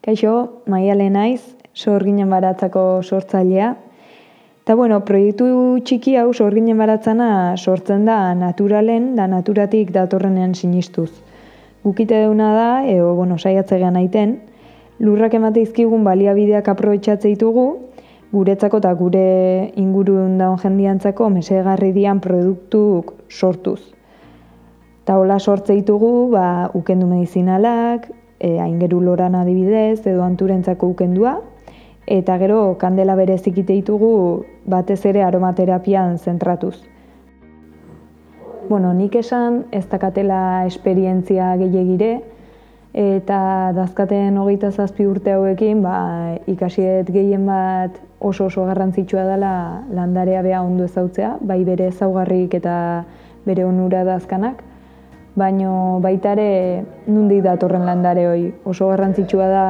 Kaixo, maiale naiz, sorginen baratzako sortzailea. Eta bueno, proiektu txiki hau sorginen baratzana sortzen da naturalen, da naturatik datorrenean sinistuz. Gukite duna da, eo, bueno, saiatzegean aiten, lurrak emate izkigun baliabideak aprobetxatze ditugu, guretzako eta gure ingurun daun jendiantzako mesegarri dian produktuk sortuz. Eta hola sortze ditugu, ba, ukendu medizinalak, e, aingeru loran adibidez, edo anturentzako ukendua, eta gero kandela berezik ditugu batez ere aromaterapian zentratuz. Bueno, nik esan ez dakatela esperientzia gehiagire, eta dazkaten hogeita zazpi urte hauekin, ba, ikasiet gehien bat oso oso garrantzitsua dela landarea beha ondo ezautzea, bai bere ezaugarrik eta bere onura dazkanak, baino baita ere nundi datorren landare hoi. Oso garrantzitsua da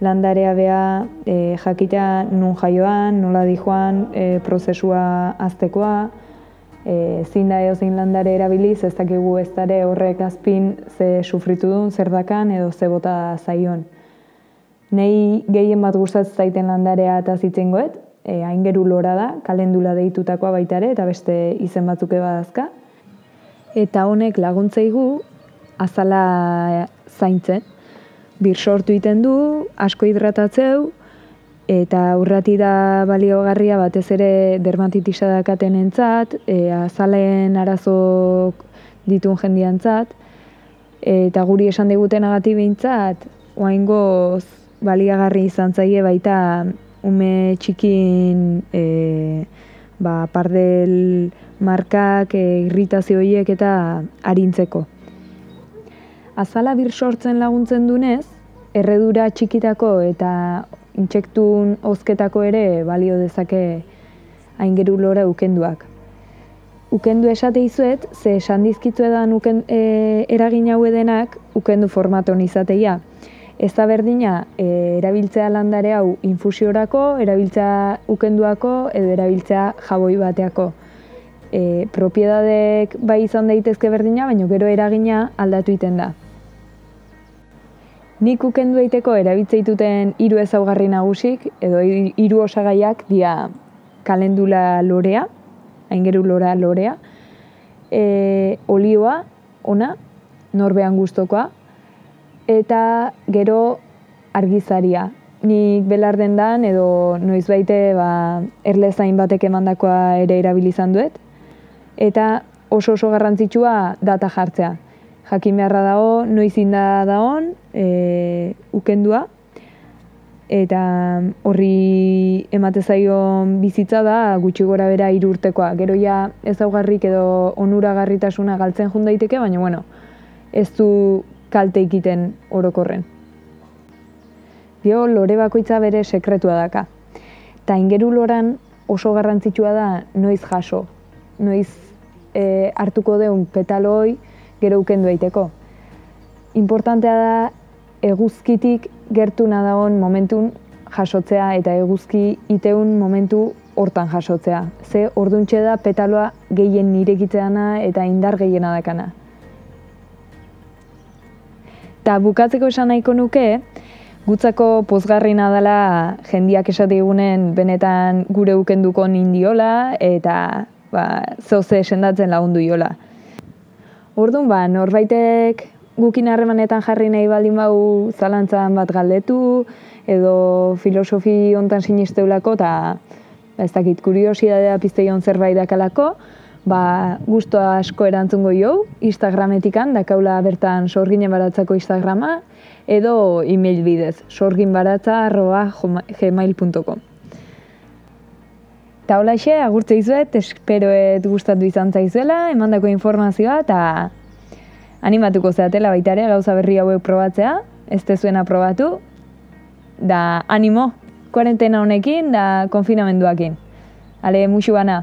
landarea bea e, jakitea nun jaioan, nola di joan, e, prozesua aztekoa, e, zin da eozein landare erabiliz, ez dakigu ez dare horrek azpin ze sufritu duen, zer dakan edo ze bota zaion. Nei gehien bat gustatzen zaiten landarea eta zitzen goet, e, aingeru lora da, kalendula deitutakoa baita ere, eta beste izen batzuk badazka eta honek laguntzaigu azala zaintzen. Bir sortu iten du, asko hidratatzeu, eta urrati da baliogarria batez ere dermatitisa dakaten entzat, e, azalen arazok ditun jendiantzat, eta guri esan diguten agati behintzat, oain goz baliagarri izan zaie baita ume txikin e, ba, pardel markak, e, irritazio horiek eta arintzeko. Azala bir sortzen laguntzen dunez, erredura txikitako eta intsektun ozketako ere balio dezake aingeru lora ukenduak. Ukendu esate izuet, ze esan dizkitzu edan uken, e, eragin hau edenak ukendu formaton izateia. Ez da berdina, e, erabiltzea landare hau infusiorako, erabiltzea ukenduako edo erabiltzea jaboi bateako e, propiedadek bai izan daitezke berdina, baina gero eragina aldatu iten da. Nik ukendu daiteko erabiltzeituten hiru ezaugarri nagusik, edo hiru osagaiak dia kalendula lorea, aingeru lora lorea, e, olioa, ona, norbean gustokoa, eta gero argizaria. Nik belarden dan, edo noiz baite ba, erlezain batek emandakoa ere erabilizan duet, eta oso oso garrantzitsua data jartzea. Jakin beharra dago, noiz inda dagoen, e, ukendua, eta horri emate zaion bizitza da gutxi gora bera irurtekoa. Gero ja ezaugarrik edo onuragarritasuna galtzen jun daiteke, baina bueno, ez du kalte ikiten orokorren. Dio, lore bakoitza bere sekretua daka. Ta ingeru loran oso garrantzitsua da noiz jaso, noiz e, hartuko deun petaloi gero ukendu daiteko. Importantea da eguzkitik gertu nadagon momentun jasotzea eta eguzki iteun momentu hortan jasotzea. Ze orduntxe da petaloa gehien nirekitzeana eta indar gehiena dakana. Ta bukatzeko esan nahiko nuke, gutzako pozgarri nadala jendiak esate benetan gure ukenduko nindiola eta ba, zoze esendatzen lagundu jola. Orduan, ba, norbaitek gukin harremanetan jarri nahi baldin bau zalantzan bat galdetu, edo filosofi hontan sinisteulako, eta ba, ez dakit kuriosidadea pizteion zerbait dakalako, ba, guztua asko erantzungo jo, Instagrametikan, dakaula bertan sorginen baratzako Instagrama, edo e-mail bidez, sorginbaratza.gmail.com. Eta hola xe, agurtze izuet, esperoet gustatu izan zaizuela, emandako informazioa, eta animatuko zeatela baita ere gauza berri hauek probatzea, ez tezuena probatu, da animo, kuarentena honekin, da konfinamenduakin. Ale, musu bana.